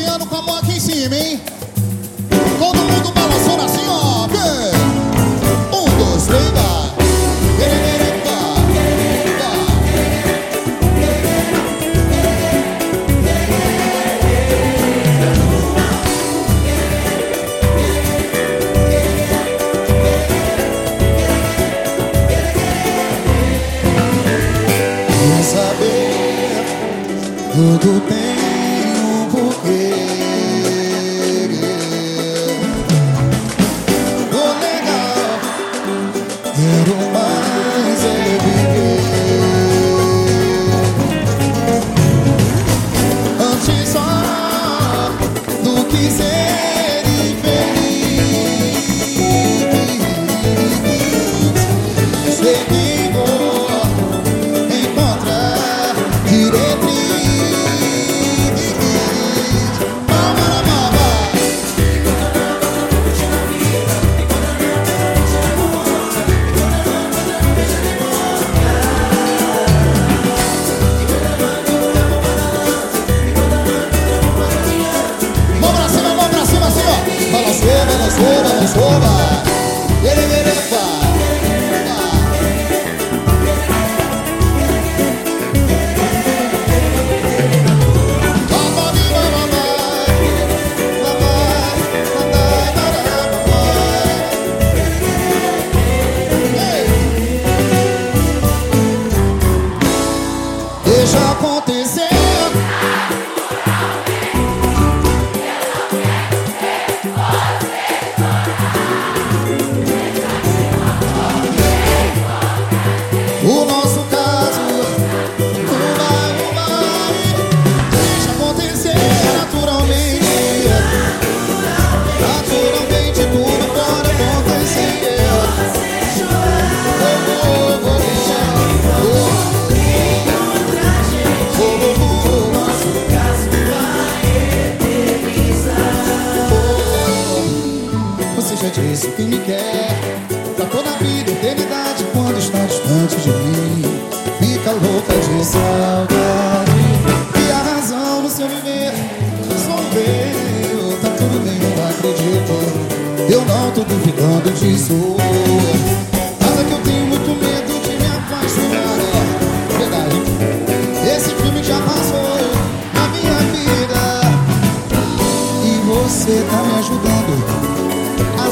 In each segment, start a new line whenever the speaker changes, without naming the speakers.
prestigiando com a mão aqui em cima, hein? Todo mundo balançando assim, ó. Um, dois, três, saber? Tudo tem um já disse que me quer. Pra toda a vida, eternidade Quando está distante de mim. Fica louca de saudade. E a razão do seu viver Sou eu Tá tudo bem, eu acredito. Eu não tô duvidando disso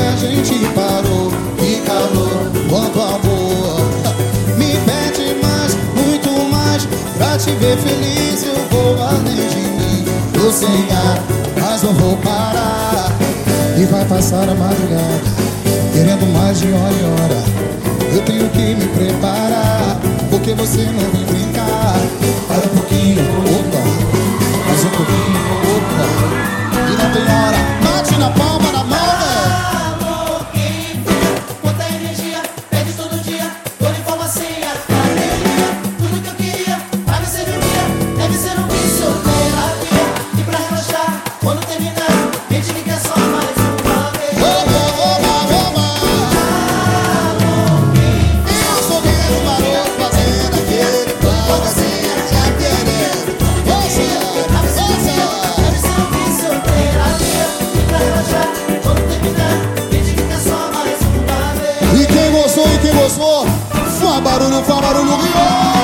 a gente parou. Que calor, quanto amor. Me pede mais, muito mais, pra te ver feliz eu vou além de mim. Tô sem ar, mas não vou parar. E vai passar a madrugada, querendo mais de hora em hora. Eu tenho que me preparar, porque você não vem brincar. Barulho, faz barulho, Rio.